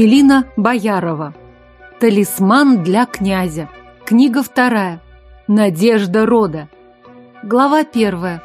Мелина Боярова. Талисман для князя. Книга вторая. Надежда рода. Глава первая.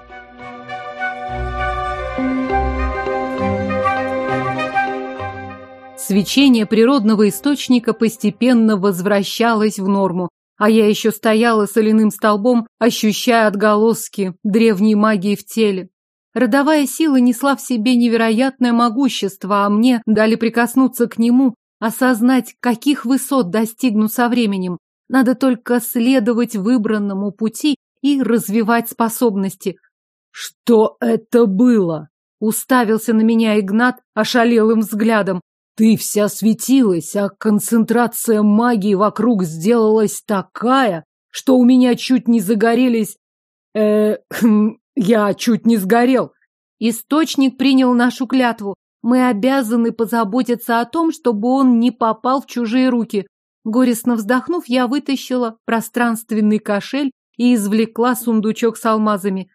Свечение природного источника постепенно возвращалось в норму, а я еще стояла соляным столбом, ощущая отголоски древней магии в теле. Родовая сила несла в себе невероятное могущество, а мне дали прикоснуться к нему, осознать, каких высот достигну со временем. Надо только следовать выбранному пути и развивать способности. Что это было? Уставился на меня Игнат ошалелым взглядом. Ты вся светилась, а концентрация магии вокруг сделалась такая, что у меня чуть не загорелись... Э, Я чуть не сгорел. Источник принял нашу клятву. Мы обязаны позаботиться о том, чтобы он не попал в чужие руки. Горестно вздохнув, я вытащила пространственный кошель и извлекла сундучок с алмазами.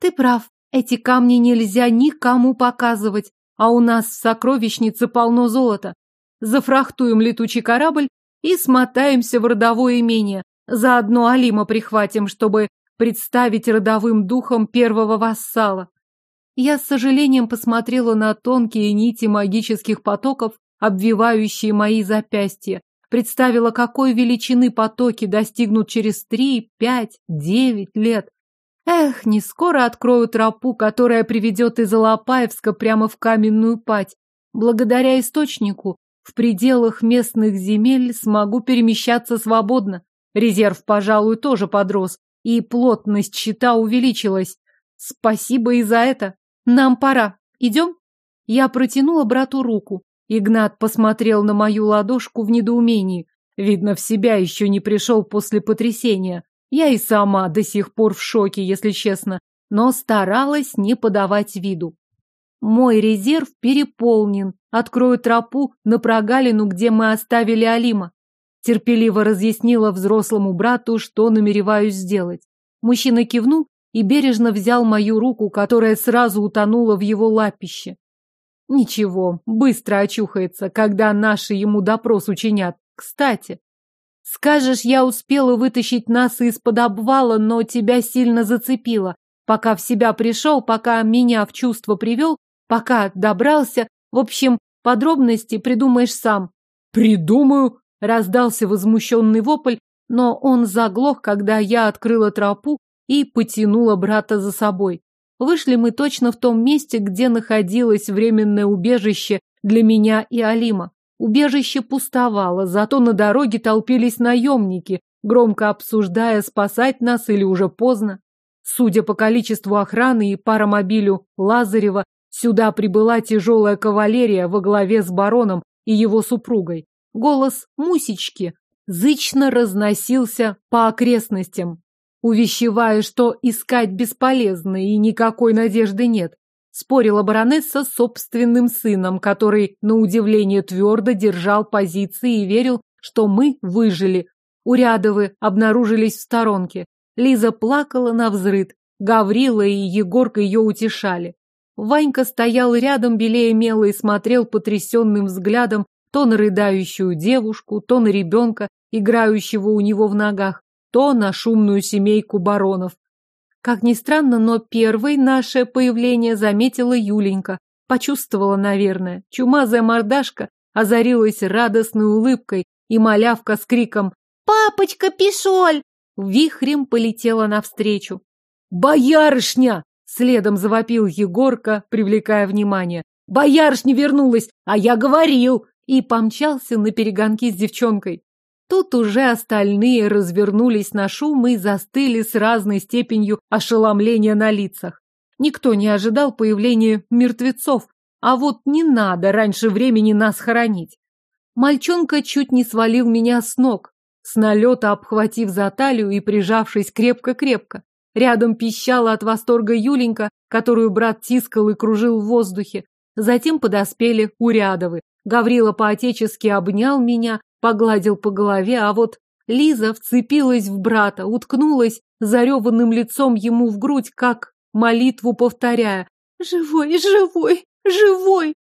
Ты прав, эти камни нельзя никому показывать, а у нас в сокровищнице полно золота. Зафрахтуем летучий корабль и смотаемся в родовое имение. Заодно Алима прихватим, чтобы представить родовым духом первого вассала. Я с сожалением посмотрела на тонкие нити магических потоков, обвивающие мои запястья, представила, какой величины потоки достигнут через три, пять, девять лет. Эх, не скоро открою тропу, которая приведет из Алапаевска прямо в каменную пать. Благодаря источнику в пределах местных земель смогу перемещаться свободно. Резерв, пожалуй, тоже подрос, и плотность щита увеличилась. Спасибо и за это. Нам пора. Идем? Я протянула брату руку. Игнат посмотрел на мою ладошку в недоумении. Видно, в себя еще не пришел после потрясения. Я и сама до сих пор в шоке, если честно, но старалась не подавать виду. Мой резерв переполнен. Открою тропу на прогалину, где мы оставили Алима. Терпеливо разъяснила взрослому брату, что намереваюсь сделать. Мужчина кивнул и бережно взял мою руку, которая сразу утонула в его лапище. Ничего, быстро очухается, когда наши ему допрос учинят. Кстати, скажешь, я успела вытащить нас из-под обвала, но тебя сильно зацепило. Пока в себя пришел, пока меня в чувство привел, пока добрался. В общем, подробности придумаешь сам. Придумаю, Раздался возмущенный вопль, но он заглох, когда я открыла тропу и потянула брата за собой. Вышли мы точно в том месте, где находилось временное убежище для меня и Алима. Убежище пустовало, зато на дороге толпились наемники, громко обсуждая, спасать нас или уже поздно. Судя по количеству охраны и паромобилю Лазарева, сюда прибыла тяжелая кавалерия во главе с бароном и его супругой. Голос Мусечки зычно разносился по окрестностям, увещевая, что искать бесполезно и никакой надежды нет. Спорила баронесса с собственным сыном, который, на удивление, твердо держал позиции и верил, что мы выжили. Урядовы обнаружились в сторонке. Лиза плакала на взрыд. Гаврила и Егорка ее утешали. Ванька стоял рядом, белее мела, и смотрел потрясенным взглядом то на рыдающую девушку, то на ребенка, играющего у него в ногах, то на шумную семейку баронов. Как ни странно, но первой наше появление заметила Юленька. Почувствовала, наверное. Чумазая мордашка озарилась радостной улыбкой, и малявка с криком «Папочка, пишоль!» вихрем полетела навстречу. «Боярышня!» — следом завопил Егорка, привлекая внимание. «Боярышня вернулась, а я говорил!» И помчался на перегонки с девчонкой. Тут уже остальные развернулись на шум и застыли с разной степенью ошеломления на лицах. Никто не ожидал появления мертвецов, а вот не надо раньше времени нас хоронить. Мальчонка чуть не свалил меня с ног, с налета обхватив за талию и прижавшись крепко-крепко. Рядом пищала от восторга Юленька, которую брат тискал и кружил в воздухе. Затем подоспели Урядовы, Гаврила по-отечески обнял меня, погладил по голове, а вот Лиза вцепилась в брата, уткнулась зареванным лицом ему в грудь, как молитву повторяя «Живой, живой, живой!»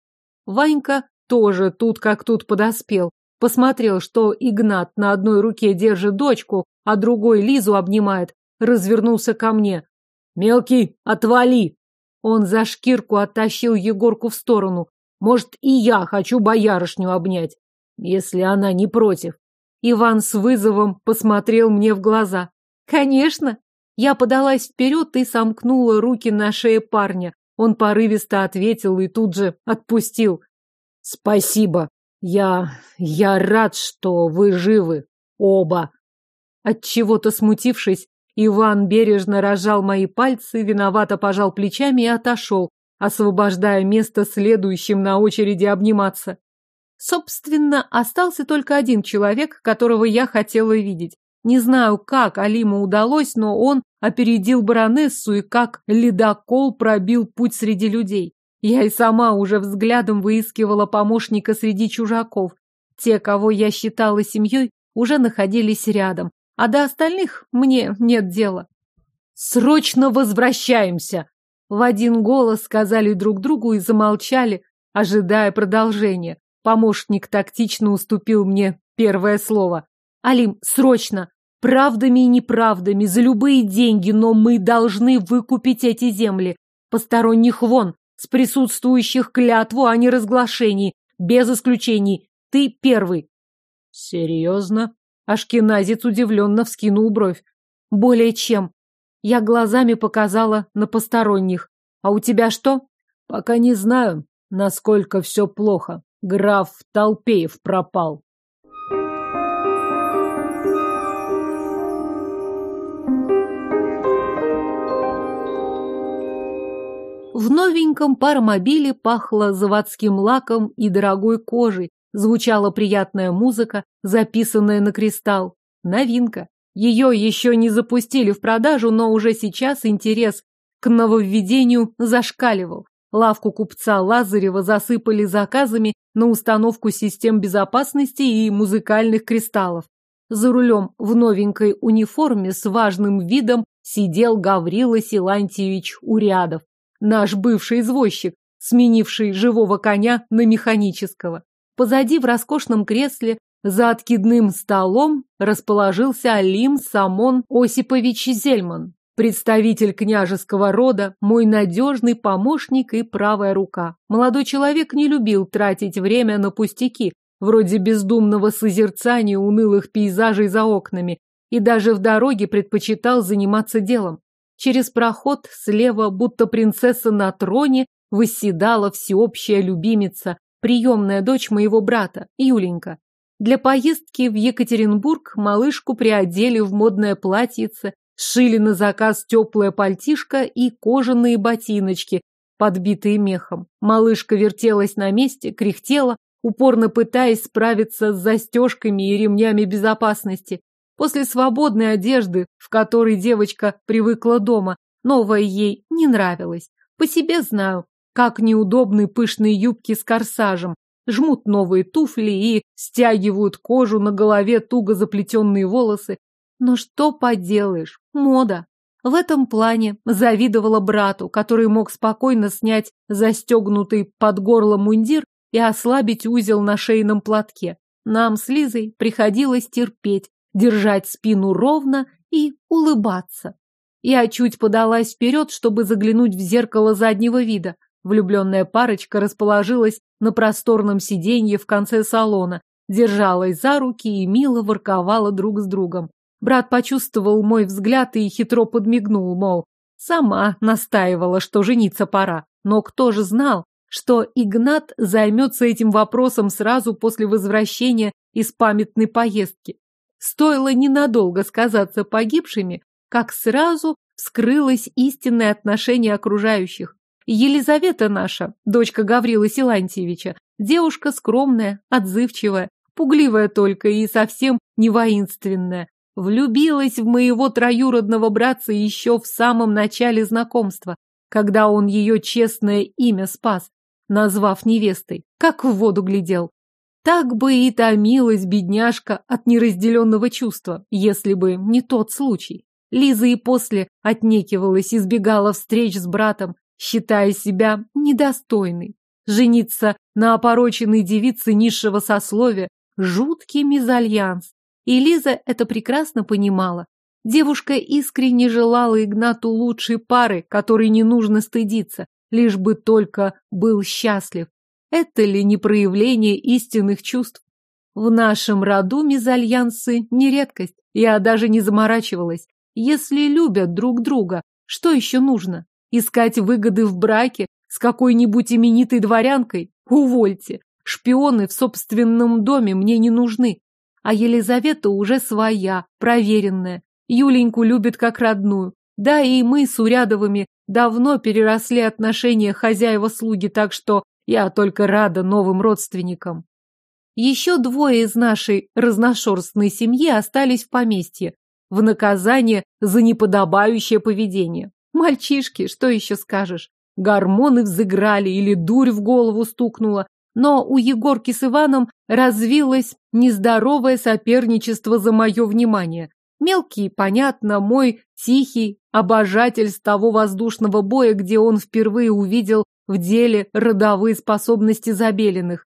Ванька тоже тут как тут подоспел. Посмотрел, что Игнат на одной руке держит дочку, а другой Лизу обнимает. Развернулся ко мне. «Мелкий, отвали!» Он за шкирку оттащил Егорку в сторону. «Может, и я хочу боярышню обнять, если она не против». Иван с вызовом посмотрел мне в глаза. «Конечно!» Я подалась вперед и сомкнула руки на шее парня. Он порывисто ответил и тут же отпустил. «Спасибо. Я... я рад, что вы живы. Оба!» От чего то смутившись, Иван бережно разжал мои пальцы, виновато пожал плечами и отошел, освобождая место следующим на очереди обниматься. Собственно, остался только один человек, которого я хотела видеть. Не знаю, как Алиму удалось, но он опередил баронессу и как ледокол пробил путь среди людей. Я и сама уже взглядом выискивала помощника среди чужаков. Те, кого я считала семьей, уже находились рядом, а до остальных мне нет дела. «Срочно возвращаемся!» В один голос сказали друг другу и замолчали, ожидая продолжения. Помощник тактично уступил мне первое слово. «Алим, срочно! Правдами и неправдами, за любые деньги, но мы должны выкупить эти земли. Посторонних вон, с присутствующих клятву о неразглашении, без исключений. Ты первый». «Серьезно?» Ашкеназец удивленно вскинул бровь. «Более чем. Я глазами показала на посторонних. А у тебя что?» «Пока не знаю, насколько все плохо. Граф Толпеев пропал». В новеньком паромобиле пахло заводским лаком и дорогой кожей, Звучала приятная музыка, записанная на кристалл. Новинка. Ее еще не запустили в продажу, но уже сейчас интерес к нововведению зашкаливал. Лавку купца Лазарева засыпали заказами на установку систем безопасности и музыкальных кристаллов. За рулем в новенькой униформе с важным видом сидел Гаврила Силантьевич Урядов, наш бывший извозчик, сменивший живого коня на механического. Позади в роскошном кресле за откидным столом расположился Алим Самон Осипович Зельман, представитель княжеского рода, мой надежный помощник и правая рука. Молодой человек не любил тратить время на пустяки, вроде бездумного созерцания унылых пейзажей за окнами, и даже в дороге предпочитал заниматься делом. Через проход слева, будто принцесса на троне, восседала всеобщая любимица, приемная дочь моего брата, Юленька. Для поездки в Екатеринбург малышку приодели в модное платьице, сшили на заказ теплое пальтишко и кожаные ботиночки, подбитые мехом. Малышка вертелась на месте, кряхтела, упорно пытаясь справиться с застежками и ремнями безопасности. После свободной одежды, в которой девочка привыкла дома, новая ей не нравилась. По себе знаю, как неудобны пышные юбки с корсажем, жмут новые туфли и стягивают кожу на голове туго заплетенные волосы. Но что поделаешь, мода. В этом плане завидовала брату, который мог спокойно снять застегнутый под горло мундир и ослабить узел на шейном платке. Нам с Лизой приходилось терпеть, держать спину ровно и улыбаться. Я чуть подалась вперед, чтобы заглянуть в зеркало заднего вида. Влюбленная парочка расположилась на просторном сиденье в конце салона, держалась за руки и мило ворковала друг с другом. Брат почувствовал мой взгляд и хитро подмигнул, мол, сама настаивала, что жениться пора. Но кто же знал, что Игнат займется этим вопросом сразу после возвращения из памятной поездки. Стоило ненадолго сказаться погибшими, как сразу вскрылось истинное отношение окружающих. Елизавета наша, дочка Гаврила Силантьевича, девушка скромная, отзывчивая, пугливая только и совсем не воинственная. Влюбилась в моего троюродного братца еще в самом начале знакомства, когда он ее честное имя спас, назвав невестой, как в воду глядел. Так бы и томилась бедняжка от неразделенного чувства, если бы не тот случай. Лиза и после отнекивалась, избегала встреч с братом, считая себя недостойной. Жениться на опороченной девице низшего сословия – жуткий мезальянс. И Лиза это прекрасно понимала. Девушка искренне желала Игнату лучшей пары, которой не нужно стыдиться, лишь бы только был счастлив. Это ли не проявление истинных чувств? В нашем роду мезальянсы не редкость. Я даже не заморачивалась. Если любят друг друга, что еще нужно? Искать выгоды в браке с какой-нибудь именитой дворянкой? Увольте. Шпионы в собственном доме мне не нужны. А Елизавета уже своя, проверенная. Юленьку любит как родную. Да, и мы с Урядовыми давно переросли отношения хозяева-слуги, так что я только рада новым родственникам. Еще двое из нашей разношерстной семьи остались в поместье, в наказание за неподобающее поведение. Мальчишки, что еще скажешь? Гормоны взыграли или дурь в голову стукнула, но у Егорки с Иваном развилось нездоровое соперничество за мое внимание. Мелкий, понятно, мой тихий обожатель с того воздушного боя, где он впервые увидел в деле родовые способности Забелиных.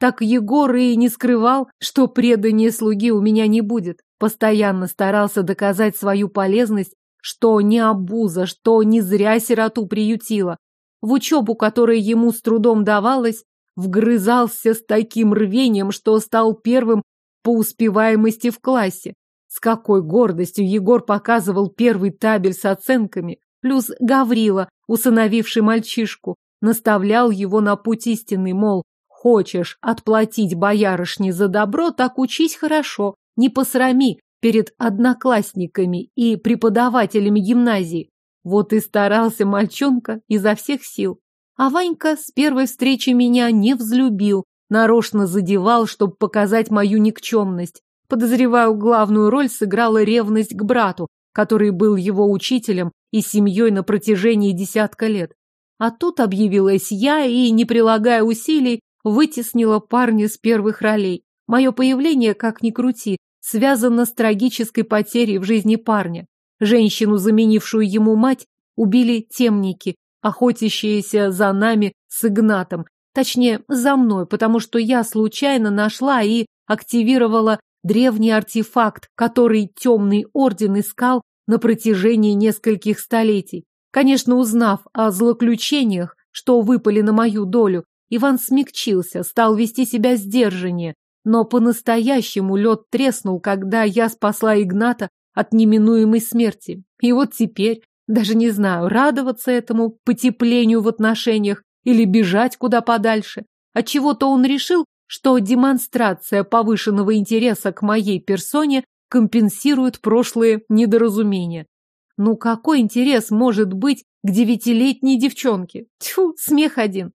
Так Егор и не скрывал, что предания слуги у меня не будет. Постоянно старался доказать свою полезность, что не обуза, что не зря сироту приютила. В учебу, которая ему с трудом давалась, вгрызался с таким рвением, что стал первым по успеваемости в классе. С какой гордостью Егор показывал первый табель с оценками, плюс Гаврила, усыновивший мальчишку, наставлял его на путь истинный, мол, хочешь отплатить боярышне за добро, так учись хорошо, не посрами перед одноклассниками и преподавателями гимназии. Вот и старался мальчонка изо всех сил. А Ванька с первой встречи меня не взлюбил, нарочно задевал, чтобы показать мою никчемность. Подозреваю, главную роль сыграла ревность к брату, который был его учителем и семьей на протяжении десятка лет. А тут объявилась я и, не прилагая усилий, вытеснила парня с первых ролей. Мое появление, как ни крути, связано с трагической потерей в жизни парня. Женщину, заменившую ему мать, убили темники, охотящиеся за нами с Игнатом. Точнее, за мной, потому что я случайно нашла и активировала древний артефакт, который темный орден искал на протяжении нескольких столетий. Конечно, узнав о злоключениях, что выпали на мою долю, Иван смягчился, стал вести себя сдержаннее, но по-настоящему лед треснул, когда я спасла Игната от неминуемой смерти. И вот теперь, даже не знаю, радоваться этому потеплению в отношениях или бежать куда подальше. Отчего-то он решил, что демонстрация повышенного интереса к моей персоне компенсирует прошлые недоразумения. Ну какой интерес может быть к девятилетней девчонке? Тьфу, смех один.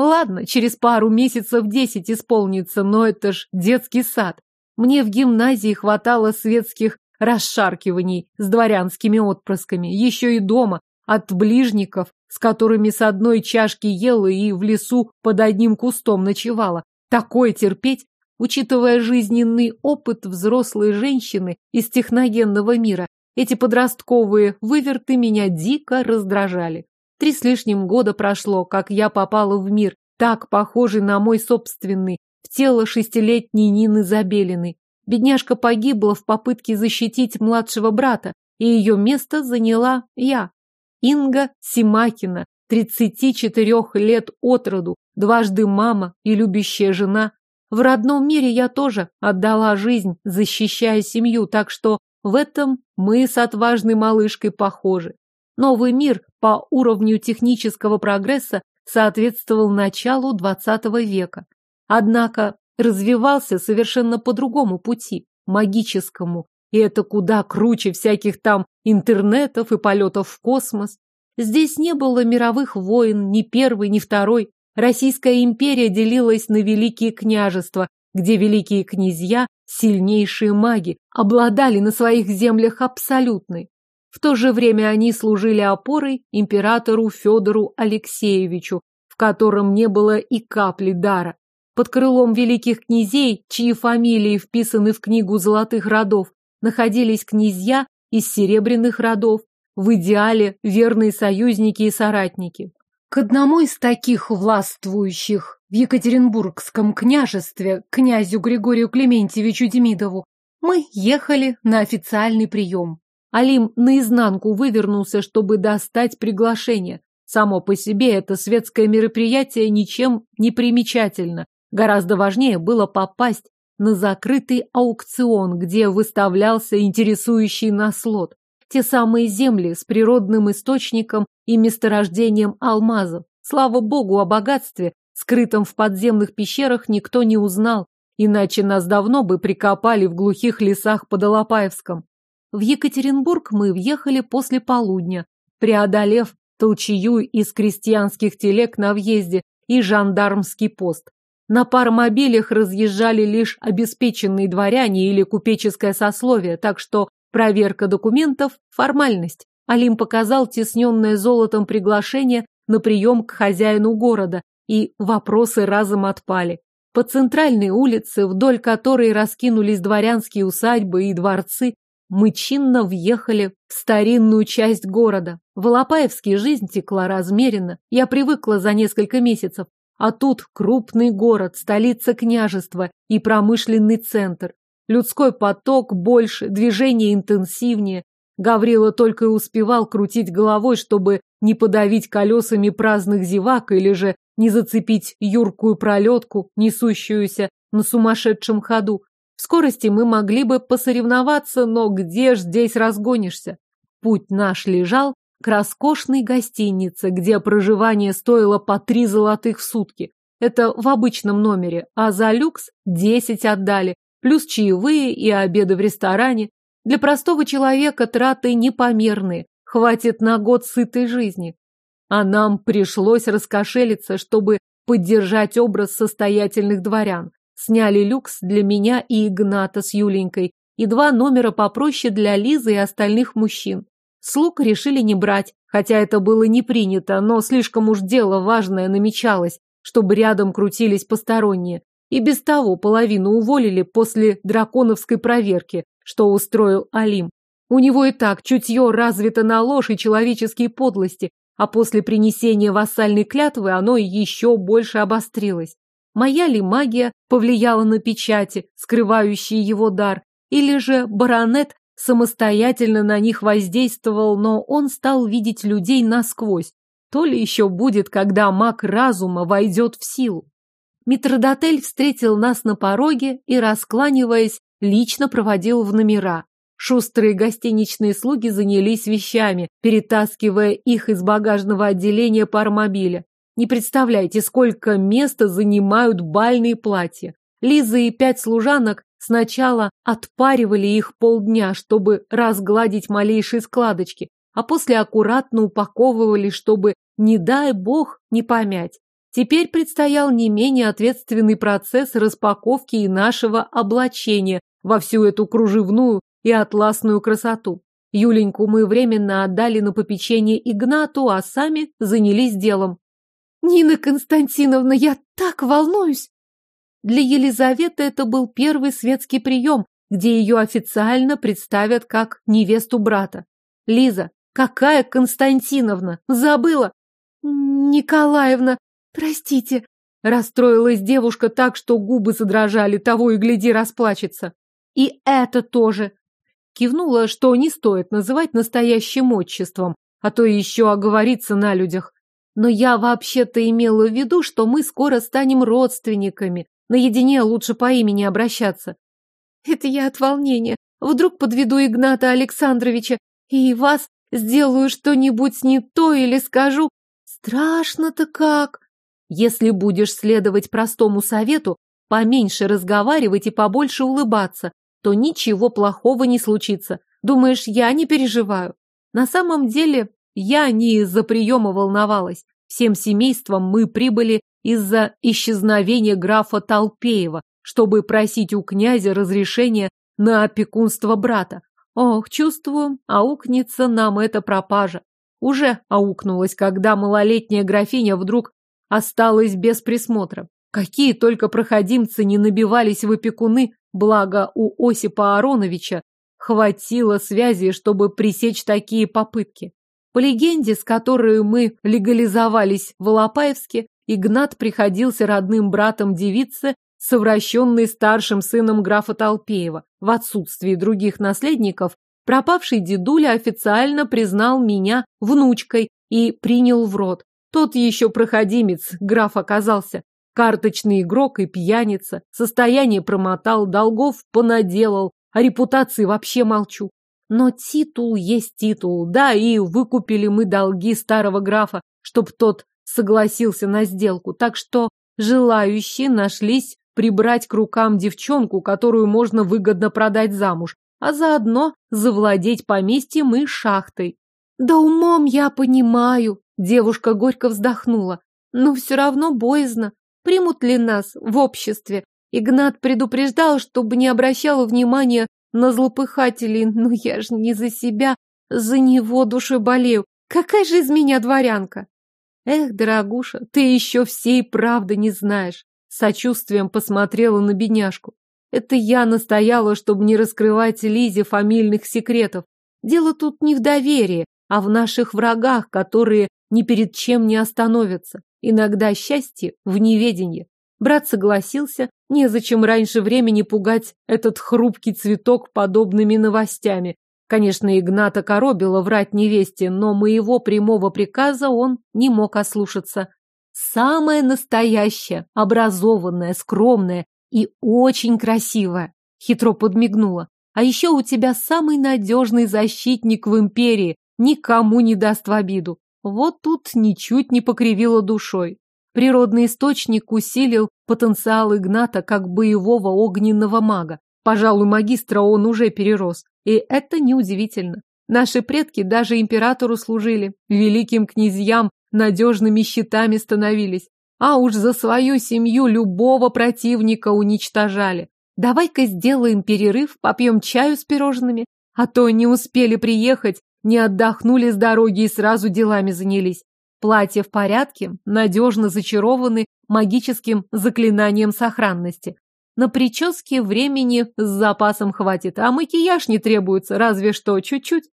Ладно, через пару месяцев десять исполнится, но это ж детский сад. Мне в гимназии хватало светских расшаркиваний с дворянскими отпрысками, еще и дома, от ближников, с которыми с одной чашки ела и в лесу под одним кустом ночевала. Такое терпеть, учитывая жизненный опыт взрослой женщины из техногенного мира, эти подростковые выверты меня дико раздражали. Три с лишним года прошло, как я попала в мир, так похожий на мой собственный, в тело шестилетней Нины Забелиной. Бедняжка погибла в попытке защитить младшего брата, и ее место заняла я. Инга Симакина, 34 лет от роду, дважды мама и любящая жена. В родном мире я тоже отдала жизнь, защищая семью, так что в этом мы с отважной малышкой похожи. Новый мир по уровню технического прогресса соответствовал началу XX века. Однако развивался совершенно по другому пути, магическому, и это куда круче всяких там интернетов и полетов в космос. Здесь не было мировых войн, ни первой, ни второй. Российская империя делилась на великие княжества, где великие князья, сильнейшие маги, обладали на своих землях абсолютной. В то же время они служили опорой императору Федору Алексеевичу, в котором не было и капли дара. Под крылом великих князей, чьи фамилии вписаны в книгу золотых родов, находились князья из серебряных родов, в идеале верные союзники и соратники. К одному из таких властвующих в Екатеринбургском княжестве, князю Григорию Клементьевичу Демидову, мы ехали на официальный прием. Алим наизнанку вывернулся, чтобы достать приглашение. Само по себе это светское мероприятие ничем не примечательно. Гораздо важнее было попасть на закрытый аукцион, где выставлялся интересующий нас лот. Те самые земли с природным источником и месторождением алмазов. Слава богу, о богатстве, скрытом в подземных пещерах, никто не узнал, иначе нас давно бы прикопали в глухих лесах под Алапаевском. В Екатеринбург мы въехали после полудня, преодолев толчею из крестьянских телег на въезде и жандармский пост. На паромобилях разъезжали лишь обеспеченные дворяне или купеческое сословие, так что проверка документов – формальность. Алим показал тесненное золотом приглашение на прием к хозяину города, и вопросы разом отпали. По центральной улице, вдоль которой раскинулись дворянские усадьбы и дворцы, мы чинно въехали в старинную часть города. В Алапаевске жизнь текла размеренно. Я привыкла за несколько месяцев. А тут крупный город, столица княжества и промышленный центр. Людской поток больше, движение интенсивнее. Гаврила только и успевал крутить головой, чтобы не подавить колесами праздных зевак или же не зацепить юркую пролетку, несущуюся на сумасшедшем ходу. В скорости мы могли бы посоревноваться, но где ж здесь разгонишься? Путь наш лежал к роскошной гостинице, где проживание стоило по три золотых в сутки. Это в обычном номере, а за люкс десять отдали, плюс чаевые и обеды в ресторане. Для простого человека траты непомерные, хватит на год сытой жизни. А нам пришлось раскошелиться, чтобы поддержать образ состоятельных дворян. Сняли люкс для меня и Игната с Юленькой и два номера попроще для Лизы и остальных мужчин. Слуг решили не брать, хотя это было не принято, но слишком уж дело важное намечалось, чтобы рядом крутились посторонние. И без того половину уволили после драконовской проверки, что устроил Алим. У него и так чутье развито на ложь и человеческие подлости, а после принесения вассальной клятвы оно еще больше обострилось. Моя ли магия повлияла на печати, скрывающие его дар, или же баронет самостоятельно на них воздействовал, но он стал видеть людей насквозь. То ли еще будет, когда маг разума войдет в силу. Митродотель встретил нас на пороге и, раскланиваясь, лично проводил в номера. Шустрые гостиничные слуги занялись вещами, перетаскивая их из багажного отделения пармобиля. Не представляете, сколько места занимают бальные платья. Лиза и пять служанок сначала отпаривали их полдня, чтобы разгладить малейшие складочки, а после аккуратно упаковывали, чтобы, не дай бог, не помять. Теперь предстоял не менее ответственный процесс распаковки и нашего облачения во всю эту кружевную и атласную красоту. Юленьку мы временно отдали на попечение Игнату, а сами занялись делом. Нина Константиновна, я так волнуюсь. Для Елизаветы это был первый светский прием, где ее официально представят как невесту брата. Лиза, какая Константиновна? Забыла? Николаевна, простите. Расстроилась девушка так, что губы задрожали, того и гляди расплачется. И это тоже. Кивнула, что не стоит называть настоящим отчеством, а то еще оговориться на людях. Но я вообще-то имела в виду, что мы скоро станем родственниками. Наедине лучше по имени обращаться. Это я от волнения. Вдруг подведу Игната Александровича и вас сделаю что-нибудь не то или скажу «Страшно-то как!» Если будешь следовать простому совету, поменьше разговаривать и побольше улыбаться, то ничего плохого не случится. Думаешь, я не переживаю? На самом деле я не из-за приема волновалась. Всем семейством мы прибыли из-за исчезновения графа Толпеева, чтобы просить у князя разрешения на опекунство брата. Ох, чувствую, аукнется нам эта пропажа. Уже аукнулась, когда малолетняя графиня вдруг осталась без присмотра. Какие только проходимцы не набивались в опекуны, благо у Осипа Ароновича хватило связи, чтобы пресечь такие попытки. По легенде, с которой мы легализовались в Алапаевске, Игнат приходился родным братом девицы, совращенной старшим сыном графа Толпеева. В отсутствии других наследников пропавший дедуля официально признал меня внучкой и принял в род. Тот еще проходимец, граф оказался. Карточный игрок и пьяница. Состояние промотал, долгов понаделал, о репутации вообще молчу. Но титул есть титул, да, и выкупили мы долги старого графа, чтоб тот согласился на сделку, так что желающие нашлись прибрать к рукам девчонку, которую можно выгодно продать замуж, а заодно завладеть поместьем и шахтой. Да умом я понимаю, девушка горько вздохнула, но все равно боязно. Примут ли нас в обществе? Игнат предупреждал, чтобы не обращала внимания на злопыхателей, но я же не за себя, за него душой болею. Какая же из меня дворянка? Эх, дорогуша, ты еще всей правды не знаешь. Сочувствием посмотрела на бедняжку. Это я настояла, чтобы не раскрывать Лизе фамильных секретов. Дело тут не в доверии, а в наших врагах, которые ни перед чем не остановятся. Иногда счастье в неведении. Брат согласился, незачем раньше времени пугать этот хрупкий цветок подобными новостями. Конечно, Игната коробило врать невесте, но моего прямого приказа он не мог ослушаться. Самая настоящая, образованная, скромная и очень красивая. Хитро подмигнула. А еще у тебя самый надежный защитник в империи, никому не даст в обиду. Вот тут ничуть не покривила душой. Природный источник усилил потенциал Игната как боевого огненного мага. Пожалуй, магистра он уже перерос. И это неудивительно. Наши предки даже императору служили, великим князьям надежными щитами становились. А уж за свою семью любого противника уничтожали. Давай-ка сделаем перерыв, попьем чаю с пирожными. А то не успели приехать, не отдохнули с дороги и сразу делами занялись. Платье в порядке, надежно зачарованы магическим заклинанием сохранности. На прическе времени с запасом хватит, а макияж не требуется, разве что чуть-чуть.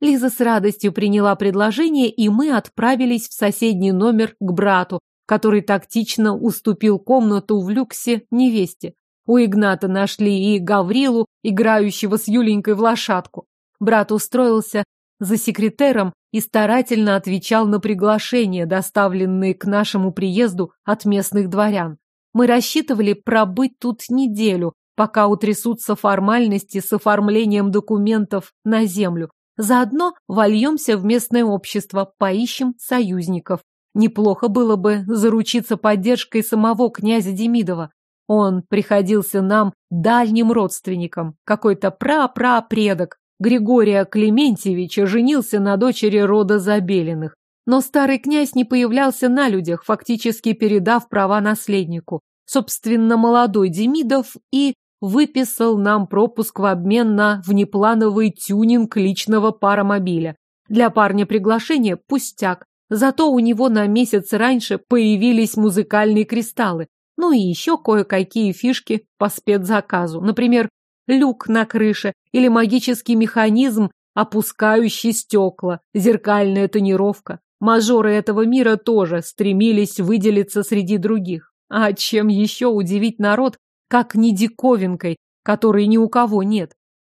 Лиза с радостью приняла предложение, и мы отправились в соседний номер к брату, который тактично уступил комнату в люксе невесте. У Игната нашли и Гаврилу, играющего с Юленькой в лошадку. Брат устроился за секретером и старательно отвечал на приглашения, доставленные к нашему приезду от местных дворян. Мы рассчитывали пробыть тут неделю, пока утрясутся формальности с оформлением документов на землю. Заодно вольемся в местное общество, поищем союзников. Неплохо было бы заручиться поддержкой самого князя Демидова. Он приходился нам дальним родственником, какой-то прапрапредок, Григория Клементьевича женился на дочери рода Забелиных. Но старый князь не появлялся на людях, фактически передав права наследнику. Собственно, молодой Демидов и выписал нам пропуск в обмен на внеплановый тюнинг личного паромобиля. Для парня приглашение – пустяк. Зато у него на месяц раньше появились музыкальные кристаллы. Ну и еще кое-какие фишки по спецзаказу. Например, люк на крыше или магический механизм, опускающий стекла, зеркальная тонировка. Мажоры этого мира тоже стремились выделиться среди других. А чем еще удивить народ, как не диковинкой, которой ни у кого нет?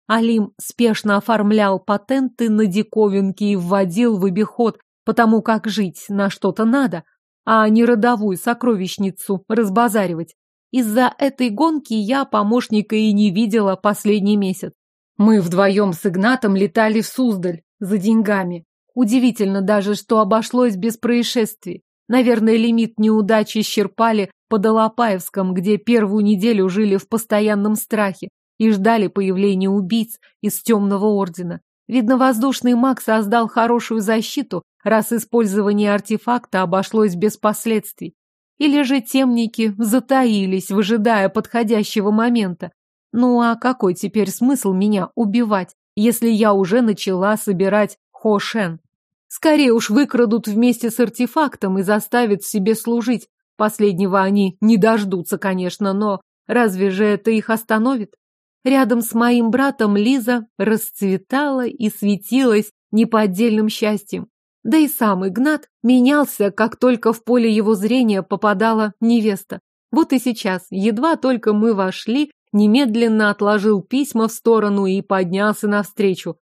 Алим спешно оформлял патенты на диковинки и вводил в обиход, потому как жить на что-то надо, а не родовую сокровищницу разбазаривать. Из-за этой гонки я помощника и не видела последний месяц. Мы вдвоем с Игнатом летали в Суздаль за деньгами. Удивительно даже, что обошлось без происшествий. Наверное, лимит неудачи исчерпали под Алапаевском, где первую неделю жили в постоянном страхе и ждали появления убийц из темного ордена. Видно, воздушный маг создал хорошую защиту, раз использование артефакта обошлось без последствий. Или же темники затаились, выжидая подходящего момента. Ну а какой теперь смысл меня убивать, если я уже начала собирать Хошен? Скорее уж выкрадут вместе с артефактом и заставят себе служить. Последнего они не дождутся, конечно, но разве же это их остановит? Рядом с моим братом Лиза расцветала и светилась неподдельным счастьем. Да и сам Игнат менялся, как только в поле его зрения попадала невеста. Вот и сейчас, едва только мы вошли, немедленно отложил письма в сторону и поднялся навстречу.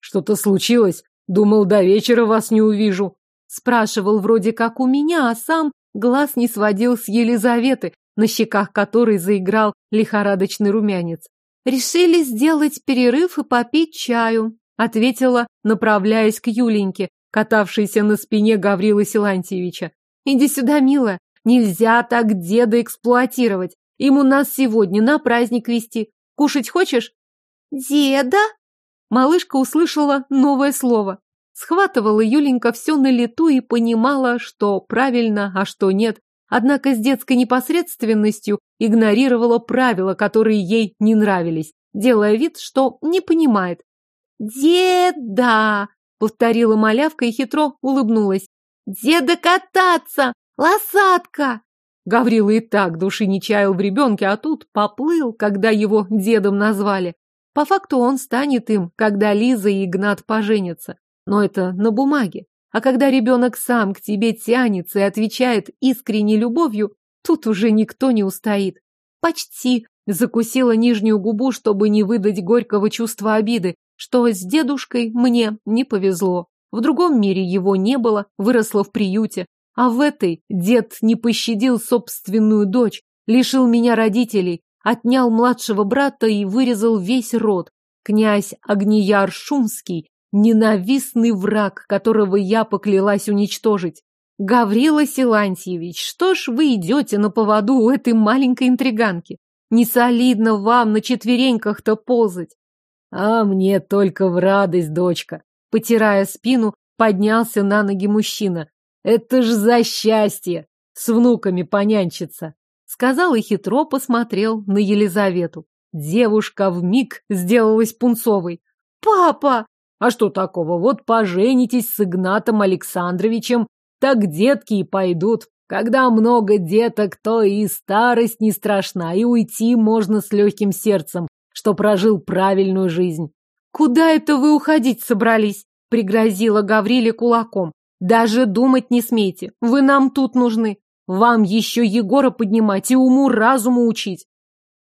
Что-то случилось? Думал, до вечера вас не увижу. Спрашивал вроде как у меня, а сам глаз не сводил с Елизаветы, на щеках которой заиграл лихорадочный румянец. Решили сделать перерыв и попить чаю, ответила, направляясь к Юленьке, катавшейся на спине Гаврилы Силантьевича. Иди сюда, милая, нельзя так деда эксплуатировать. Ему нас сегодня на праздник вести. Кушать хочешь? Деда? Малышка услышала новое слово. Схватывала Юленька все на лету и понимала, что правильно, а что нет. Однако с детской непосредственностью игнорировала правила, которые ей не нравились, делая вид, что не понимает. «Деда!» — повторила малявка и хитро улыбнулась. «Деда кататься! Лосатка!» Гаврила и так души не чаял в ребенке, а тут поплыл, когда его дедом назвали. По факту он станет им, когда Лиза и Игнат поженятся. Но это на бумаге. А когда ребенок сам к тебе тянется и отвечает искренней любовью, тут уже никто не устоит. Почти закусила нижнюю губу, чтобы не выдать горького чувства обиды, что с дедушкой мне не повезло. В другом мире его не было, выросла в приюте. А в этой дед не пощадил собственную дочь, лишил меня родителей, отнял младшего брата и вырезал весь род. Князь Агнияр Шумский Ненавистный враг, которого я поклялась уничтожить. Гаврила Силантьевич, что ж вы идете на поводу у этой маленькой интриганки? Не солидно вам на четвереньках-то ползать. А мне только в радость, дочка. Потирая спину, поднялся на ноги мужчина. Это ж за счастье! С внуками понянчиться. Сказал и хитро посмотрел на Елизавету. Девушка в миг сделалась пунцовой. «Папа!» А что такого? Вот поженитесь с Игнатом Александровичем, так детки и пойдут. Когда много деток, то и старость не страшна, и уйти можно с легким сердцем, что прожил правильную жизнь. «Куда это вы уходить собрались?» — пригрозила Гавриле кулаком. «Даже думать не смейте. Вы нам тут нужны. Вам еще Егора поднимать и уму-разуму учить».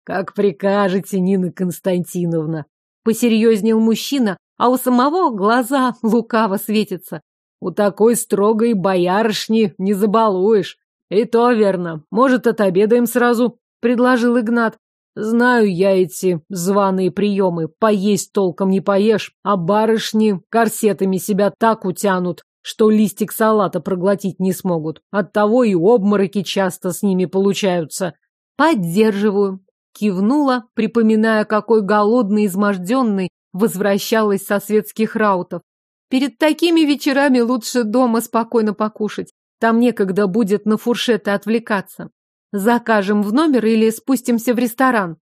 «Как прикажете, Нина Константиновна», — посерьезнел мужчина, а у самого глаза лукаво светятся. У такой строгой боярышни не забалуешь. И то верно. Может, отобедаем сразу, предложил Игнат. Знаю я эти званые приемы. Поесть толком не поешь, а барышни корсетами себя так утянут, что листик салата проглотить не смогут. Оттого и обмороки часто с ними получаются. Поддерживаю. Кивнула, припоминая, какой голодный, изможденный возвращалась со светских раутов. Перед такими вечерами лучше дома спокойно покушать. Там некогда будет на фуршеты отвлекаться. Закажем в номер или спустимся в ресторан?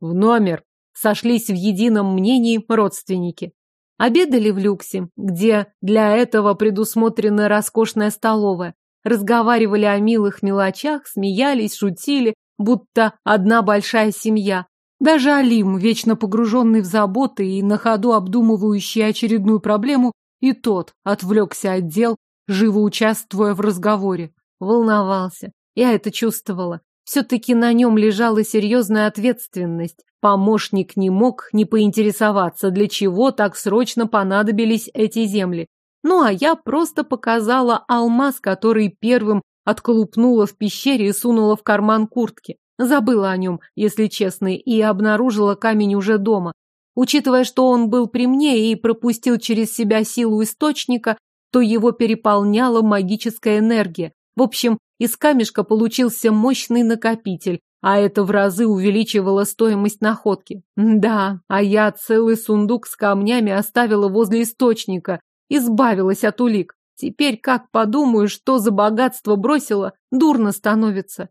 В номер. Сошлись в едином мнении родственники. Обедали в люксе, где для этого предусмотрена роскошная столовая. Разговаривали о милых мелочах, смеялись, шутили, будто одна большая семья. Даже Алим, вечно погруженный в заботы и на ходу обдумывающий очередную проблему, и тот отвлекся от дел, живо участвуя в разговоре. Волновался. Я это чувствовала. Все-таки на нем лежала серьезная ответственность. Помощник не мог не поинтересоваться, для чего так срочно понадобились эти земли. Ну, а я просто показала алмаз, который первым отколупнула в пещере и сунула в карман куртки. Забыла о нем, если честно, и обнаружила камень уже дома. Учитывая, что он был при мне и пропустил через себя силу источника, то его переполняла магическая энергия. В общем, из камешка получился мощный накопитель, а это в разы увеличивало стоимость находки. Да, а я целый сундук с камнями оставила возле источника, избавилась от улик. Теперь, как подумаю, что за богатство бросила, дурно становится.